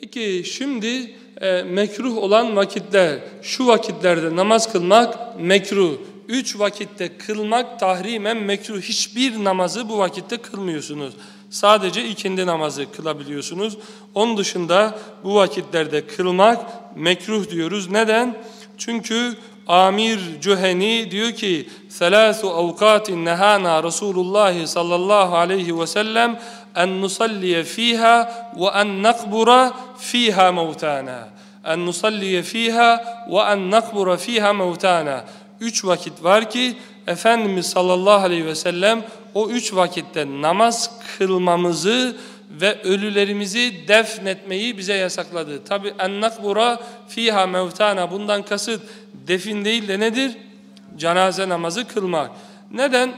Peki şimdi e, mekruh olan vakitler, şu vakitlerde namaz kılmak mekruh. Üç vakitte kılmak tahrimen mekruh. Hiçbir namazı bu vakitte kılmıyorsunuz. Sadece ikindi namazı kılabiliyorsunuz. Onun dışında bu vakitlerde kılmak mekruh diyoruz. Neden? Çünkü Amir Cüheni diyor ki Selâsu avkatin nehâna Resulullah sallallahu aleyhi ve sellem en nusalliye fiha ve en nakbura fiha mevtana. En nusalliye fiha ve en nakbura fiha mevtana. Üç vakit var ki Efendimiz sallallahu aleyhi ve sellem o üç vakitte namaz kılmamızı ve ölülerimizi defnetmeyi bize yasakladı. Tabi en nakbura fiha mevtana bundan kasıt defin değil de nedir? Cenaze namazı kılmak. Neden?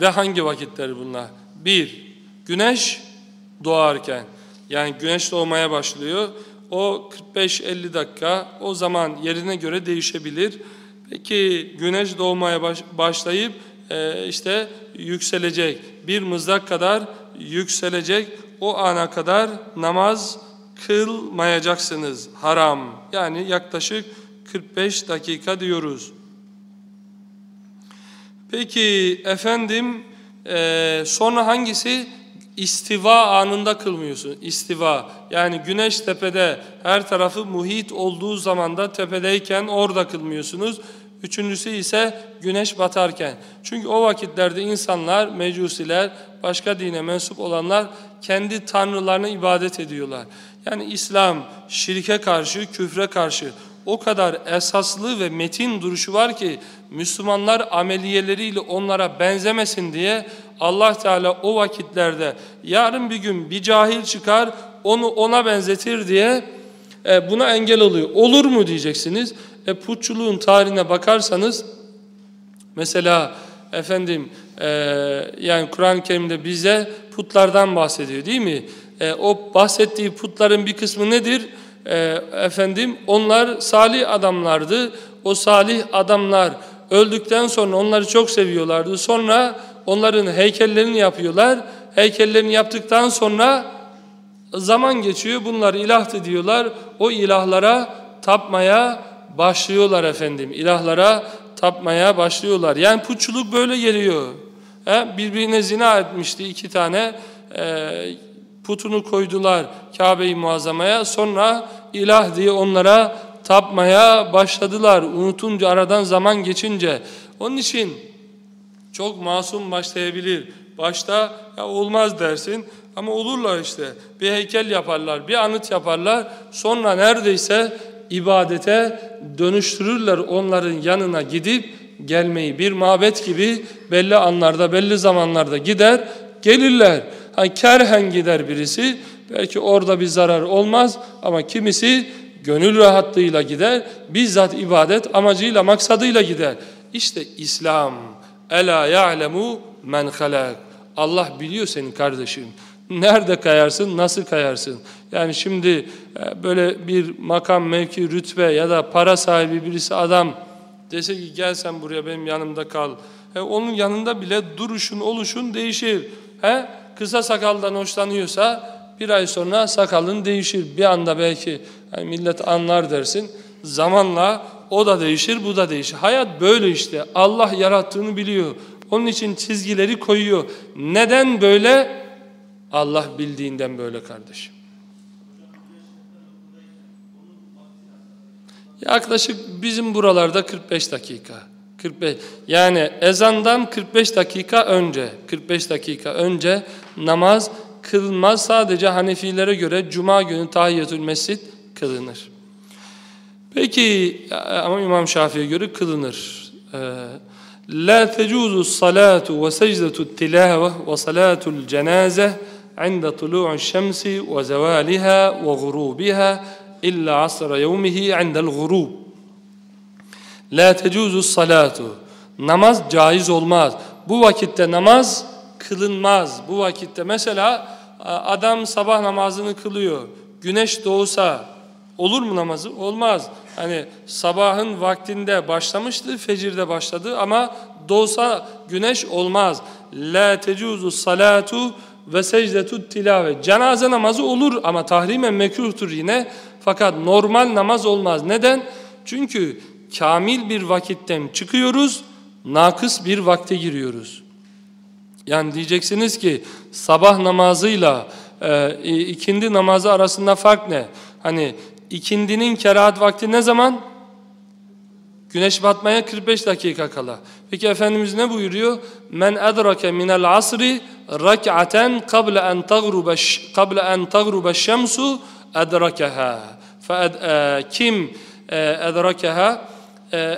Ve hangi vakitler bunlar? Bir, güneş doğarken. Yani güneş doğmaya başlıyor. O 45-50 dakika o zaman yerine göre değişebilir. Peki güneş doğmaya baş, başlayıp e, işte yükselecek. Bir mızrak kadar yükselecek. O ana kadar namaz kılmayacaksınız. Haram. Yani yaklaşık 45 dakika diyoruz. Peki efendim e, sonra hangisi? İstiva anında kılmıyorsun. İstiva yani güneş tepede her tarafı muhit olduğu zamanda tepedeyken orada kılmıyorsunuz. Üçüncüsü ise güneş batarken. Çünkü o vakitlerde insanlar, mecusiler, başka dine mensup olanlar kendi tanrılarına ibadet ediyorlar. Yani İslam şirke karşı, küfre karşı o kadar esaslı ve metin duruşu var ki Müslümanlar ameliyeleriyle onlara benzemesin diye Allah Teala o vakitlerde yarın bir gün bir cahil çıkar onu ona benzetir diye e, buna engel oluyor. Olur mu diyeceksiniz. E, putçuluğun tarihine bakarsanız mesela efendim e, yani Kur'an-ı Kerim'de bize putlardan bahsediyor değil mi? E, o bahsettiği putların bir kısmı nedir? E, efendim onlar salih adamlardı. O salih adamlar öldükten sonra onları çok seviyorlardı. Sonra onların heykellerini yapıyorlar. Heykellerini yaptıktan sonra zaman geçiyor. Bunlar ilahtı diyorlar. O ilahlara tapmaya başlıyorlar efendim. İlahlara tapmaya başlıyorlar. Yani putçuluk böyle geliyor. He? Birbirine zina etmişti iki tane. E, putunu koydular Kabe-i Muazzama'ya. Sonra ilah diye onlara tapmaya başladılar. Unutunca aradan zaman geçince. Onun için çok masum başlayabilir. Başta ya olmaz dersin ama olurlar işte. Bir heykel yaparlar, bir anıt yaparlar. Sonra neredeyse ibadete dönüştürürler onların yanına gidip gelmeyi. Bir mabet gibi belli anlarda, belli zamanlarda gider, gelirler. Hani kerhen gider birisi, belki orada bir zarar olmaz ama kimisi gönül rahatlığıyla gider, bizzat ibadet amacıyla, maksadıyla gider. İşte İslam, ela ya'lemu men halak. Allah biliyor senin kardeşim. Nerede kayarsın, nasıl kayarsın? Yani şimdi e, böyle bir makam, mevki, rütbe ya da para sahibi birisi adam dese ki gel sen buraya benim yanımda kal. He, onun yanında bile duruşun, oluşun değişir. He? Kısa sakaldan hoşlanıyorsa bir ay sonra sakalın değişir. Bir anda belki yani millet anlar dersin. Zamanla o da değişir, bu da değişir. Hayat böyle işte. Allah yarattığını biliyor. Onun için çizgileri koyuyor. Neden böyle? Allah bildiğinden böyle kardeşim. Yaklaşık bizim buralarda 45 dakika. 45 yani ezandan 45 dakika önce 45 dakika önce namaz kılmaz sadece Hanefilere göre cuma günü tahiyyetül mescid kılınır. Peki ama İmam Şafii'ye göre kılınır. La tecuzu salatu ve secdetu tilave ve salatul cenaze عند طلوع الشمس وزوالها وغروبها إلا عصر يومه عند الغروب La tecuzu salatu. Namaz caiz olmaz. Bu vakitte namaz kılınmaz. Bu vakitte mesela adam sabah namazını kılıyor. Güneş doğsa olur mu namazı? Olmaz. Hani sabahın vaktinde başlamıştı, fecirde başladı ama doğsa güneş olmaz. La tecuzu salatu ve secdetut tilave. Cenaze namazı olur ama tahrimen mekruhtur yine. Fakat normal namaz olmaz. Neden? Çünkü kamil bir vakitten çıkıyoruz, nakıs bir vakte giriyoruz. Yani diyeceksiniz ki sabah namazıyla e, ikindi namazı arasında fark ne? Hani ikindinin kerahat vakti ne zaman? Güneş batmaya 45 dakika kala. Peki Efendimiz ne buyuruyor? Men edrake minel asri rak'aten qabla en tagruba qabla en tagruba şemsu edrakeha. Fe kim edrakeha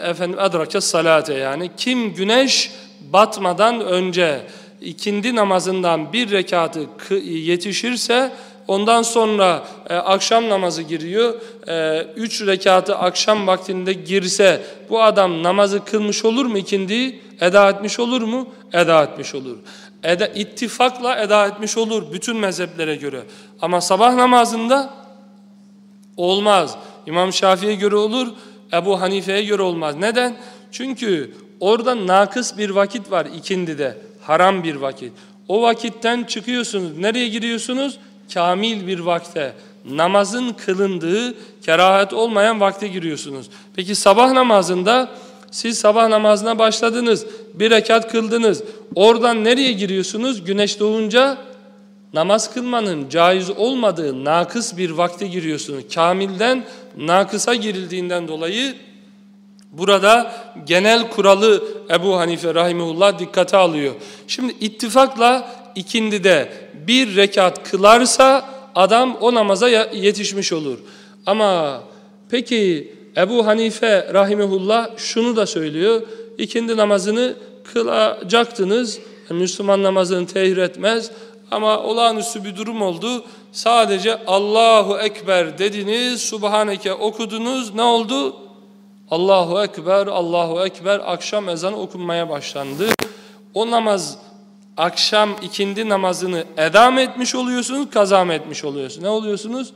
efendim edrake salate yani kim güneş batmadan önce ikindi namazından bir rekatı yetişirse ondan sonra e, akşam namazı giriyor. E, üç rekatı akşam vaktinde girse bu adam namazı kılmış olur mu ikindi? Eda etmiş olur mu? Eda etmiş olur. Eda, ittifakla eda etmiş olur bütün mezheplere göre. Ama sabah namazında olmaz. İmam Şafii'ye göre olur, Ebu Hanife'ye göre olmaz. Neden? Çünkü orada nakıs bir vakit var ikindide haram bir vakit. O vakitten çıkıyorsunuz. Nereye giriyorsunuz? Kamil bir vakte. Namazın kılındığı, kerahat olmayan vakte giriyorsunuz. Peki sabah namazında siz sabah namazına başladınız. Bir rekat kıldınız. Oradan nereye giriyorsunuz? Güneş doğunca namaz kılmanın caiz olmadığı nakıs bir vakte giriyorsunuz. Kamilden nakısa girildiğinden dolayı Burada genel kuralı Ebu Hanife rahimullah dikkate alıyor. Şimdi ittifakla ikindide bir rekat kılarsa adam o namaza yetişmiş olur. Ama peki Ebu Hanife rahimullah şunu da söylüyor. İkindi namazını kılacaktınız. Müslüman namazını tehir etmez. Ama olağanüstü bir durum oldu. Sadece Allahu Ekber dediniz, Subhaneke okudunuz. Ne oldu? Allahu Ekber, Allahu Ekber akşam ezanı okunmaya başlandı. O namaz akşam ikindi namazını eda mı etmiş oluyorsunuz, kaza mı etmiş oluyorsunuz? Ne oluyorsunuz?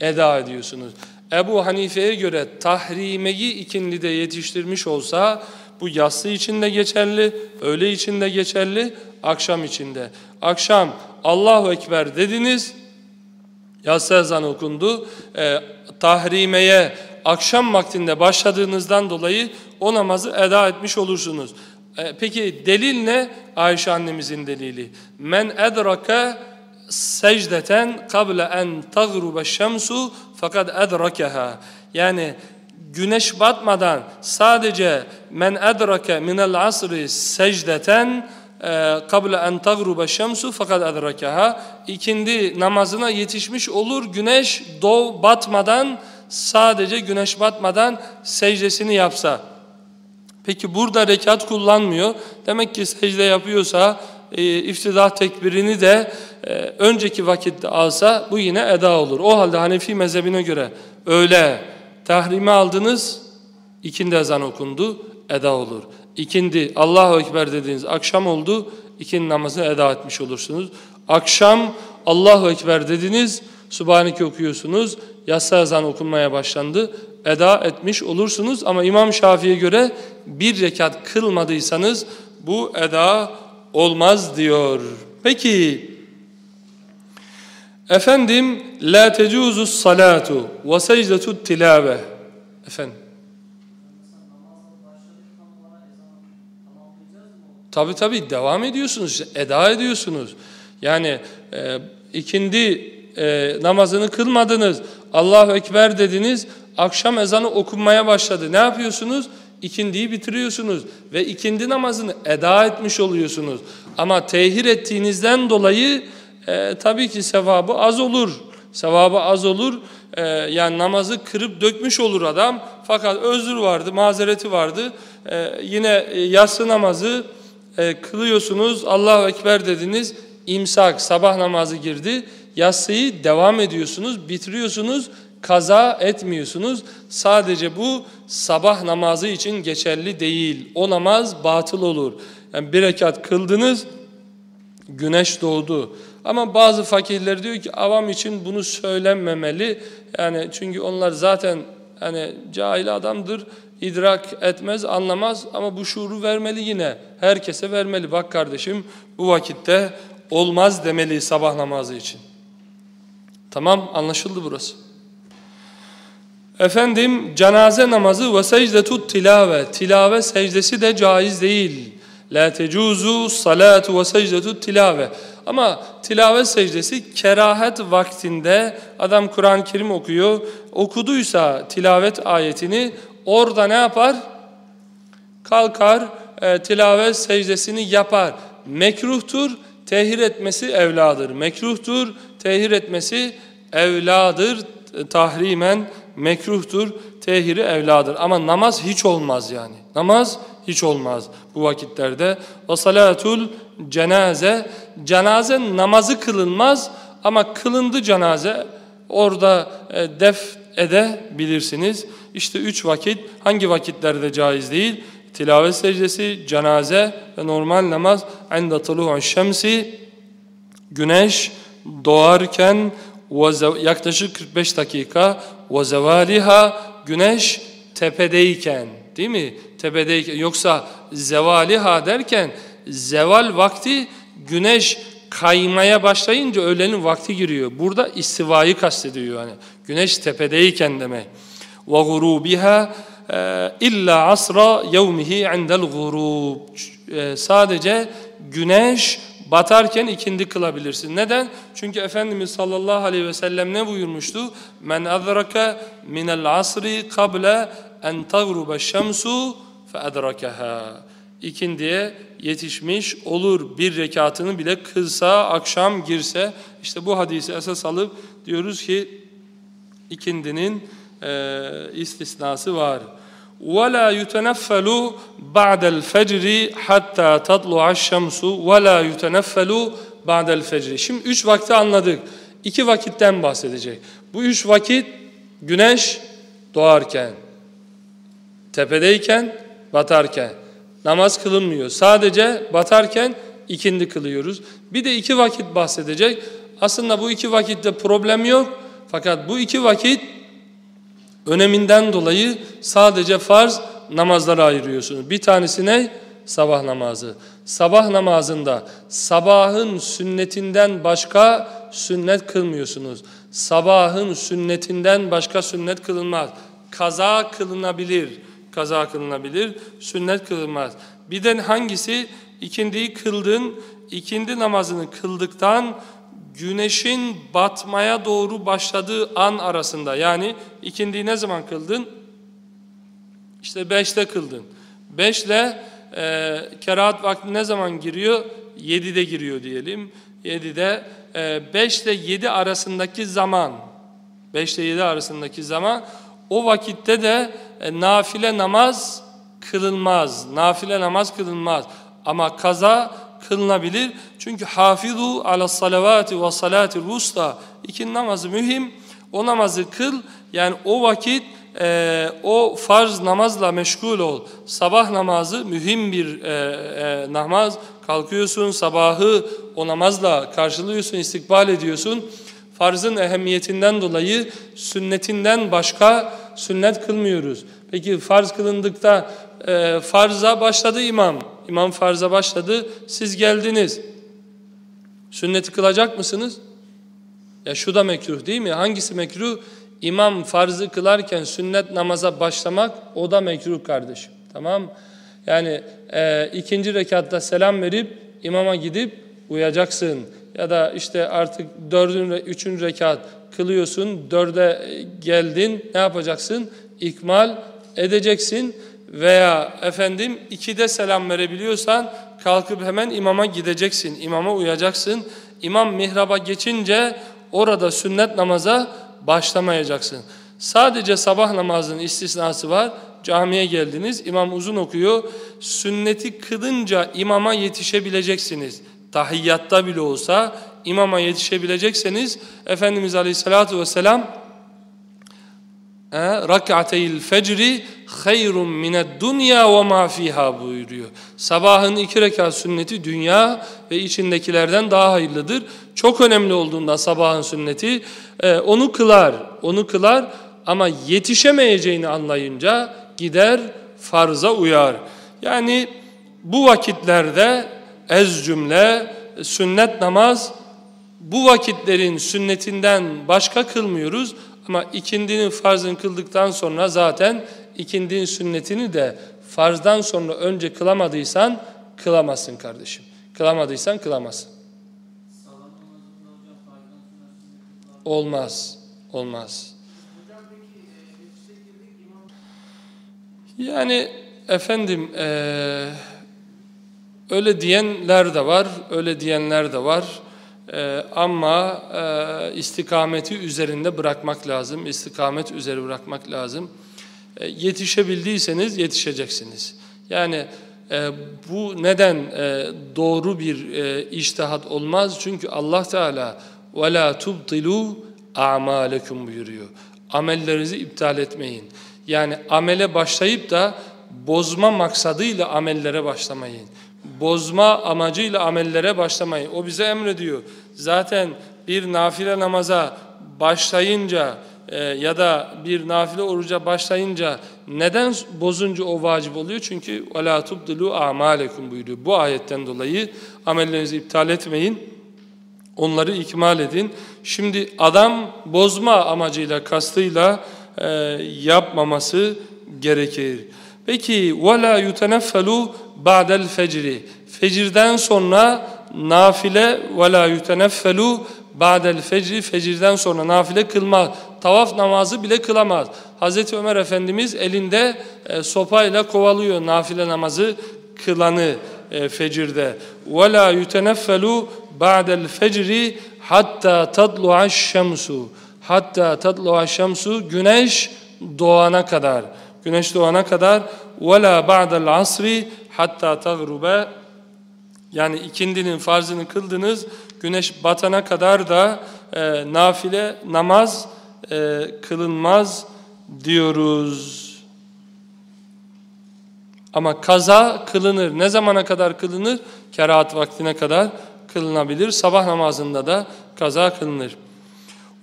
Eda ediyorsunuz. Ebu Hanife'ye göre tahrimeyi ikindide yetiştirmiş olsa bu yatsı için de geçerli, öğle için de geçerli, akşam için de. Akşam Allahu Ekber dediniz, yatsı ezanı okundu, e, tahrimeye akşam vaktinde başladığınızdan dolayı o namazı eda etmiş olursunuz. E, peki delil ne? Ayşe annemizin delili. Men edrake secdeten kable en tagrube şemsu fakat edrakeha. Yani güneş batmadan sadece men edrake minel asri secdeten e, kable en tagrube şemsu fakat edrakeha. İkindi namazına yetişmiş olur güneş doğ batmadan sadece güneş batmadan secdesini yapsa. Peki burada rekat kullanmıyor. Demek ki secde yapıyorsa e, iftidah tekbirini de e, önceki vakitte alsa bu yine eda olur. O halde Hanefi mezhebine göre öyle tahrimi aldınız, ikindi ezan okundu, eda olur. İkindi Allahu Ekber dediğiniz akşam oldu, ikindi namazını eda etmiş olursunuz. Akşam Allahu Ekber dediniz, Subhaneke okuyorsunuz, yatsı ezan okunmaya başlandı. Eda etmiş olursunuz ama İmam Şafii'ye göre bir rekat kılmadıysanız bu eda olmaz diyor. Peki efendim la tecuzu salatu ve secdetu tilave efendim Tabi tabi devam ediyorsunuz eda ediyorsunuz. Yani e, ikindi e, namazını kılmadınız. Allahu Ekber dediniz. Akşam ezanı okunmaya başladı. Ne yapıyorsunuz? İkindiyi bitiriyorsunuz ve ikindi namazını eda etmiş oluyorsunuz. Ama tehir ettiğinizden dolayı e, tabii ki sevabı az olur. Sevabı az olur. E, yani namazı kırıp dökmüş olur adam. Fakat özür vardı, mazereti vardı. E, yine yatsı namazı e, kılıyorsunuz. Allahu Ekber dediniz. İmsak, sabah namazı girdi. Yatsıyı devam ediyorsunuz, bitiriyorsunuz, kaza etmiyorsunuz. Sadece bu sabah namazı için geçerli değil. O namaz batıl olur. Yani bir rekat kıldınız, güneş doğdu. Ama bazı fakirler diyor ki avam için bunu söylenmemeli. Yani çünkü onlar zaten hani cahil adamdır, idrak etmez, anlamaz ama bu şuuru vermeli yine. Herkese vermeli. Bak kardeşim bu vakitte olmaz demeli sabah namazı için. Tamam anlaşıldı burası. Efendim cenaze namazı ve secdetut tilave. Tilave secdesi de caiz değil. La tecuzu salatu ve secdetut tilave. Ama tilave secdesi kerahet vaktinde adam Kur'an-ı Kerim okuyor. Okuduysa tilavet ayetini orada ne yapar? Kalkar e, tilavet secdesini yapar. Mekruhtur, tehir etmesi evladır. Mekruhtur, tehir etmesi evladır. Tahrimen mekruhtur, tehiri evladır. Ama namaz hiç olmaz yani. Namaz hiç olmaz bu vakitlerde. Ve salatul cenaze, cenaze namazı kılınmaz ama kılındı cenaze. Orada e, def edebilirsiniz. İşte üç vakit hangi vakitlerde caiz değil? Tilavet secdesi, cenaze ve normal namaz. Ende tulu'un şemsi, güneş doğarken yaklaşık 45 dakika zevaliha güneş tepedeyken değil mi? Tepedeyken yoksa zevaliha derken zeval vakti güneş kaymaya başlayınca öğlenin vakti giriyor. Burada istivayı kastediyor yani. Güneş tepedeyken demek. Ve gurubiha e, illa asra yevmihi indel gurub. E, sadece güneş batarken ikindi kılabilirsin. Neden? Çünkü Efendimiz sallallahu aleyhi ve sellem ne buyurmuştu? Men adraka minel asri kable en tagruba şemsu fe adrakaha. İkindiye yetişmiş olur bir rekatını bile kılsa, akşam girse. işte bu hadisi esas alıp diyoruz ki ikindinin e, istisnası var. ولا يتنفل بعد الفجر حتى تطلع الشمس ولا يتنفل بعد الفجر. Şimdi üç vakti anladık. İki vakitten bahsedecek. Bu üç vakit güneş doğarken, tepedeyken, batarken. Namaz kılınmıyor. Sadece batarken ikindi kılıyoruz. Bir de iki vakit bahsedecek. Aslında bu iki vakitte problem yok. Fakat bu iki vakit öneminden dolayı sadece farz namazlara ayırıyorsunuz. Bir tanesi ne? Sabah namazı. Sabah namazında sabahın sünnetinden başka sünnet kılmıyorsunuz. Sabahın sünnetinden başka sünnet kılınmaz. Kaza kılınabilir. Kaza kılınabilir. Sünnet kılınmaz. Bir de hangisi? İkindiyi kıldın. ikindi namazını kıldıktan güneşin batmaya doğru başladığı an arasında yani ikindiyi ne zaman kıldın? İşte beşte kıldın. Beşle e, kerahat vakti ne zaman giriyor? Yedide giriyor diyelim. Yedide e, beşle yedi arasındaki zaman beşle yedi arasındaki zaman o vakitte de e, nafile namaz kılınmaz. Nafile namaz kılınmaz. Ama kaza kılınabilir. Çünkü hafizu ala salavati ve salati rusta iki namazı mühim. O namazı kıl yani o vakit e, o farz namazla meşgul ol. Sabah namazı mühim bir e, e, namaz. Kalkıyorsun sabahı o namazla karşılıyorsun, istikbal ediyorsun. Farzın ehemmiyetinden dolayı sünnetinden başka sünnet kılmıyoruz. Peki farz kılındıkta e, farza başladı imam. İmam farza başladı. Siz geldiniz. Sünneti kılacak mısınız? Ya şu da mekruh değil mi? Hangisi mekruh? İmam farzı kılarken sünnet namaza başlamak o da mekruh kardeşim. Tamam Yani e, ikinci rekatta selam verip imama gidip uyacaksın. Ya da işte artık dördüncü, üçüncü rekat kılıyorsun, dörde geldin ne yapacaksın? İkmal edeceksin veya efendim ikide selam verebiliyorsan kalkıp hemen imama gideceksin, imama uyacaksın. İmam mihraba geçince orada sünnet namaza başlamayacaksın. Sadece sabah namazının istisnası var. Camiye geldiniz, imam uzun okuyor. Sünneti kılınca imama yetişebileceksiniz. Tahiyyatta bile olsa imama yetişebilecekseniz Efendimiz Aleyhisselatü Vesselam rak'ateyil fecri hayrun mined dunya ve ma fiha buyuruyor. Sabahın iki rekat sünneti dünya ve içindekilerden daha hayırlıdır. Çok önemli olduğunda sabahın sünneti e, onu kılar, onu kılar ama yetişemeyeceğini anlayınca gider farza uyar. Yani bu vakitlerde ez cümle sünnet namaz bu vakitlerin sünnetinden başka kılmıyoruz ama ikindinin farzını kıldıktan sonra zaten ikindinin sünnetini de farzdan sonra önce kılamadıysan kılamazsın kardeşim. Kılamadıysan kılamazsın. Olmaz. Olmaz. Yani efendim e, öyle diyenler de var, öyle diyenler de var. E, ama e, istikameti üzerinde bırakmak lazım, istikamet üzeri bırakmak lazım. E, yetişebildiyseniz yetişeceksiniz. Yani e, bu neden e, doğru bir e, iştihat olmaz? Çünkü Allah Teala وَلَا تُبْطِلُوا اَعْمَالَكُمْ buyuruyor. Amellerinizi iptal etmeyin. Yani amele başlayıp da bozma maksadıyla amellere başlamayın. Bozma amacıyla amellere başlamayın. O bize emrediyor. Zaten bir nafile namaza başlayınca e, ya da bir nafile oruca başlayınca neden bozunca o vacip oluyor? Çünkü وَلَا تُبْدِلُوا اَعْمَالَكُمْ buyuruyor. Bu ayetten dolayı amellerinizi iptal etmeyin. Onları ikmal edin. Şimdi adam bozma amacıyla, kastıyla e, yapmaması gerekir. Peki وَلَا يُتَنَفَّلُوا بَعْدَ الْفَجْرِ Fecirden sonra nafile وَلَا يُتَنَفَّلُوا بَعْدَ الْفَجْرِ Fecirden sonra nafile kılmaz. Tavaf namazı bile kılamaz. Hazreti Ömer Efendimiz elinde e, sopayla kovalıyor nafile namazı kılanı e, fecirde. وَلَا يُتَنَفَّلُوا بَعْدَ الْفَجْرِ hatta تَطْلُعَ الشَّمْسُ Hatta تَطْلُعَ الشَّمْسُ Güneş doğana kadar. Güneş doğana kadar وَلَا بَعْدَ الْعَصْرِ hatta تَغْرُبَ Yani ikindinin farzını kıldınız, güneş batana kadar da e, nafile namaz e, kılınmaz diyoruz. Ama kaza kılınır. Ne zamana kadar kılınır? Kerahat vaktine kadar kılınabilir. Sabah namazında da kaza kılınır.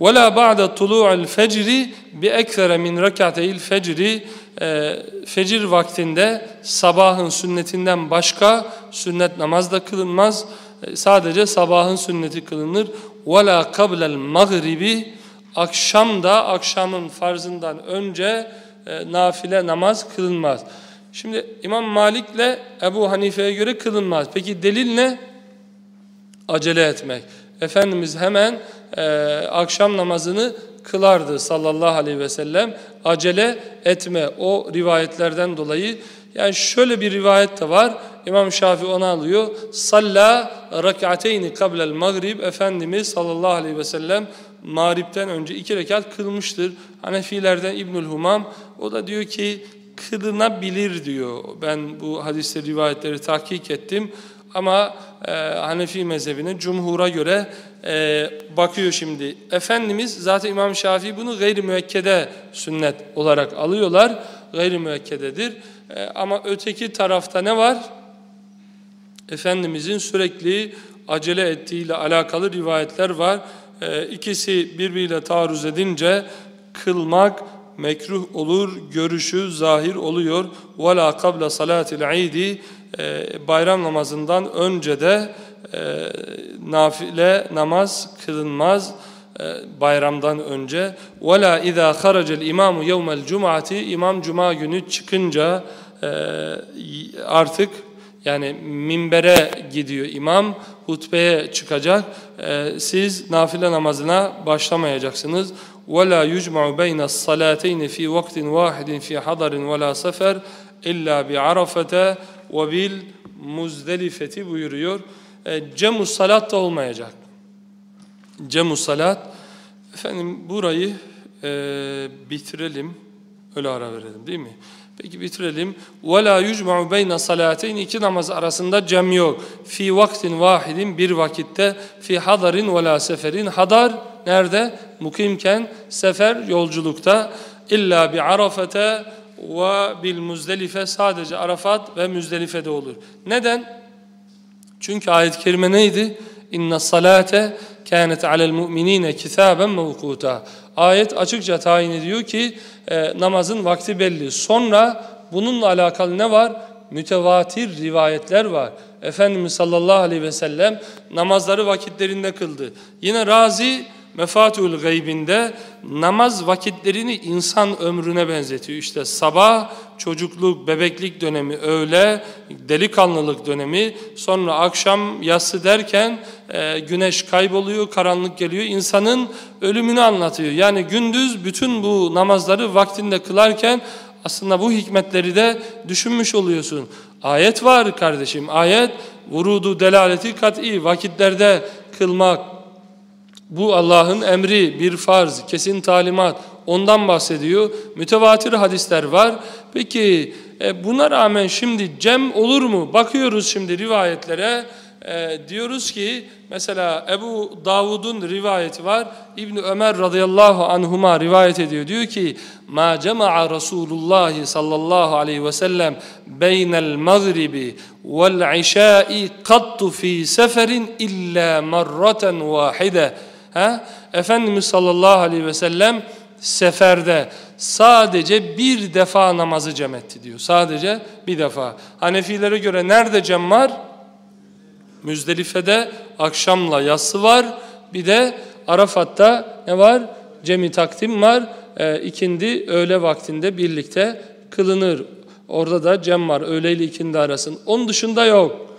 وَلَا بَعْدَ طُلُوعِ الْفَجْرِ بِاَكْثَرَ مِنْ رَكَعْتَيِ الْفَجْرِ Fecir vaktinde sabahın sünnetinden başka sünnet namaz da kılınmaz. E, sadece sabahın sünneti kılınır. وَلَا قَبْلَ الْمَغْرِبِ Akşam da akşamın farzından önce e, nafile namaz kılınmaz. Şimdi İmam Malik'le Ebu Hanife'ye göre kılınmaz. Peki delil ne? Acele etmek. Efendimiz hemen e, akşam namazını kılardı sallallahu aleyhi ve sellem. Acele etme o rivayetlerden dolayı. Yani şöyle bir rivayet de var. İmam Şafii onu alıyor. Salla rak'ateyni kablel maghrib. Efendimiz sallallahu aleyhi ve sellem mağripten önce iki rekat kılmıştır. Hanefilerden İbnül Humam o da diyor ki kılınabilir diyor. Ben bu hadisleri rivayetleri tahkik ettim. Ama e, Hanefi mezhebine, cumhura göre e, bakıyor şimdi. Efendimiz zaten İmam Şafii bunu gayri müekkede sünnet olarak alıyorlar. Gayri müekkededir. E, ama öteki tarafta ne var? Efendimizin sürekli acele ettiğiyle alakalı rivayetler var. E, ikisi birbiriyle taarruz edince kılmak mekruh olur görüşü zahir oluyor. Vela kabla salatil idi e, bayram namazından önce de e, nafile namaz kılınmaz e, bayramdan önce. Vela iza haracel imamu yevmel cumati imam cuma günü çıkınca e, artık yani minbere gidiyor imam, hutbeye çıkacak. Ee, siz nafile namazına başlamayacaksınız. وَلَا يُجْمَعُ بَيْنَ الصَّلَاتَيْنِ فِي وَقْتٍ وَاحِدٍ فِي حَضَرٍ وَلَا سَفَرٍ اِلَّا بِعَرَفَةَ وَبِالْمُزْدَلِفَةِ buyuruyor. E, Cemu salat da olmayacak. Cemu salat. Efendim burayı e, bitirelim. Öyle ara verelim değil mi? Peki bitirelim. وَلَا يُجْمَعُ بَيْنَ صَلَاتَيْنِ iki namaz arasında cem yok. Fi vaktin vahidin bir vakitte fi hadarin ve la seferin. Hadar nerede? Mukimken sefer yolculukta. İlla bi arafete ve bil muzdelife sadece Arafat ve Müzdelife'de olur. Neden? Çünkü ayet-i kerime neydi? İnne salate kânet alel mu'minîne kitâben mevkûtâ. Ayet açıkça tayin ediyor ki e, namazın vakti belli. Sonra bununla alakalı ne var? mütevatir rivayetler var. Efendimiz sallallahu aleyhi ve sellem namazları vakitlerinde kıldı. Yine Razi Mefatul Gaybinde namaz vakitlerini insan ömrüne benzetiyor. İşte sabah çocukluk, bebeklik dönemi, öğle delikanlılık dönemi, sonra akşam yatsı derken e, güneş kayboluyor, karanlık geliyor. İnsanın ölümünü anlatıyor. Yani gündüz bütün bu namazları vaktinde kılarken aslında bu hikmetleri de düşünmüş oluyorsun. Ayet var kardeşim, ayet vurudu delaleti kat'i vakitlerde kılmak, bu Allah'ın emri, bir farz, kesin talimat. Ondan bahsediyor. Mütevatir hadisler var. Peki e, buna rağmen şimdi cem olur mu? Bakıyoruz şimdi rivayetlere. E, diyoruz ki mesela Ebu Davud'un rivayeti var. İbn Ömer radıyallahu anhuma rivayet ediyor. Diyor ki: "Ma cema'a Rasulullah sallallahu aleyhi ve sellem beynel mağribi vel işai qattu fi seferin illa marraten vahide." Ha? Efendimiz sallallahu aleyhi ve sellem seferde sadece bir defa namazı cem etti diyor. Sadece bir defa. Hanefilere göre nerede cem var? Müzdelife'de akşamla yası var. Bir de Arafat'ta ne var? Cemi takdim var. E, ikindi öğle vaktinde birlikte kılınır. Orada da cem var. Öğle ile ikindi arasın. Onun dışında yok.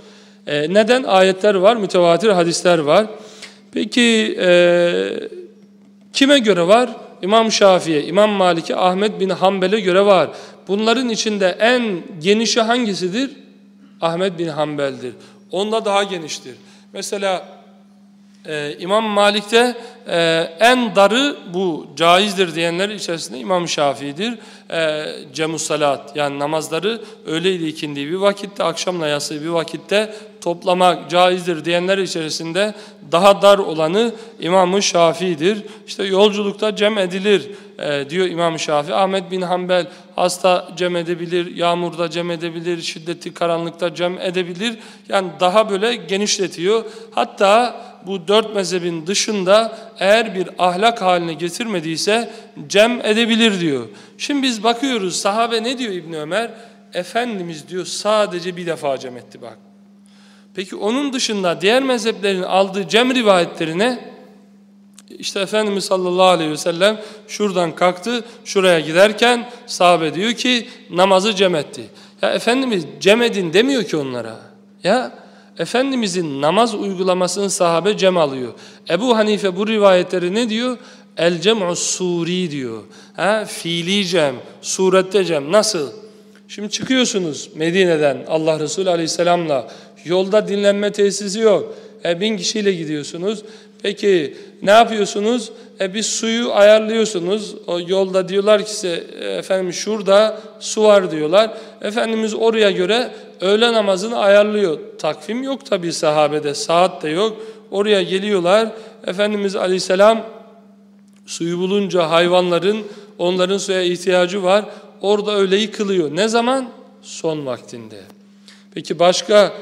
E, neden? Ayetler var, mütevatir hadisler var. Peki e, kime göre var? İmam Şafii'ye, İmam Malik'e, Ahmet bin Hanbel'e göre var. Bunların içinde en genişi hangisidir? Ahmet bin Hanbel'dir. Onda daha geniştir. Mesela e, İmam Malik'te e, en darı bu caizdir diyenler içerisinde İmam Şafii'dir. E, Cemus salat yani namazları öğle ile bir vakitte, akşamla yası bir vakitte toplamak caizdir diyenler içerisinde daha dar olanı İmam-ı Şafii'dir. İşte yolculukta cem edilir e, diyor İmam Şafii. Ahmet bin Hanbel hasta cem edebilir, yağmurda cem edebilir, şiddetli karanlıkta cem edebilir. Yani daha böyle genişletiyor. Hatta bu dört mezhebin dışında eğer bir ahlak haline getirmediyse cem edebilir diyor. Şimdi biz bakıyoruz sahabe ne diyor İbni Ömer? Efendimiz diyor sadece bir defa cem etti bak. Peki onun dışında diğer mezheplerin aldığı cem rivayetlerine işte Efendimiz sallallahu aleyhi ve sellem şuradan kalktı, şuraya giderken sahabe diyor ki namazı cem etti. Ya Efendimiz cem edin demiyor ki onlara. Ya Efendimizin namaz uygulamasını sahabe cem alıyor. Ebu Hanife bu rivayetleri ne diyor? El cem'u suri diyor. Ha, fiili cem, surette cem. Nasıl? Şimdi çıkıyorsunuz Medine'den Allah Resulü Aleyhisselam'la. Yolda dinlenme tesisi yok. E, bin kişiyle gidiyorsunuz. Peki ne yapıyorsunuz? E, bir suyu ayarlıyorsunuz. O yolda diyorlar ki size efendim şurada su var diyorlar. Efendimiz oraya göre öğle namazını ayarlıyor. Takvim yok tabi sahabede, saat de yok. Oraya geliyorlar. Efendimiz Aleyhisselam suyu bulunca hayvanların onların suya ihtiyacı var. Orada öğleyi kılıyor. Ne zaman? Son vaktinde. Peki başka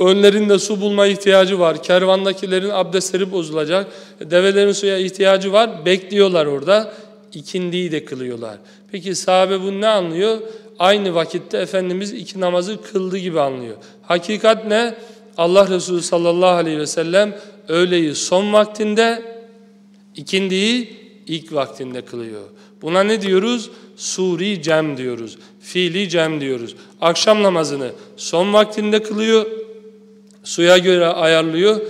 önlerinde su bulma ihtiyacı var. Kervandakilerin abdestleri bozulacak. Develerin suya ihtiyacı var. Bekliyorlar orada. İkindiyi de kılıyorlar. Peki sahabe bunu ne anlıyor? Aynı vakitte Efendimiz iki namazı kıldı gibi anlıyor. Hakikat ne? Allah Resulü sallallahu aleyhi ve sellem öğleyi son vaktinde, ikindiyi ilk vaktinde kılıyor. Buna ne diyoruz? Suri cem diyoruz. Fiili cem diyoruz. Akşam namazını son vaktinde kılıyor. Suya göre ayarlıyor.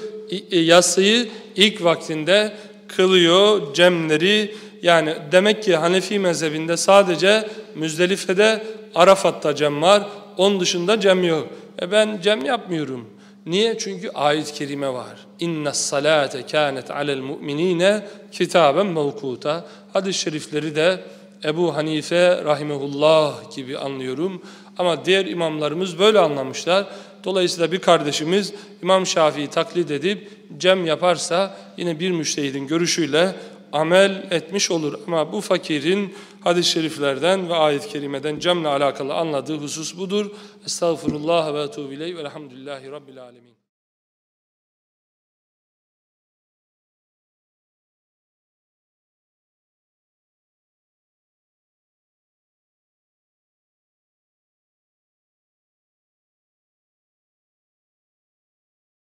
E, yatsıyı ilk vaktinde kılıyor cemleri. Yani demek ki Hanefi mezhebinde sadece Müzdelife'de Arafat'ta cem var. Onun dışında cem yok. E ben cem yapmıyorum. Niye? Çünkü ayet-i kerime var. İnne salate kânet alel mu'minine kitaben mevkuta. Hadis-i şerifleri de Ebu Hanife rahimehullah gibi anlıyorum. Ama diğer imamlarımız böyle anlamışlar. Dolayısıyla bir kardeşimiz İmam Şafii'yi taklit edip cem yaparsa yine bir müştehidin görüşüyle amel etmiş olur. Ama bu fakirin hadis-i şeriflerden ve ayet-i kerimeden cemle alakalı anladığı husus budur. Estağfurullah ve etubu ileyh ve elhamdülillahi rabbil alemin.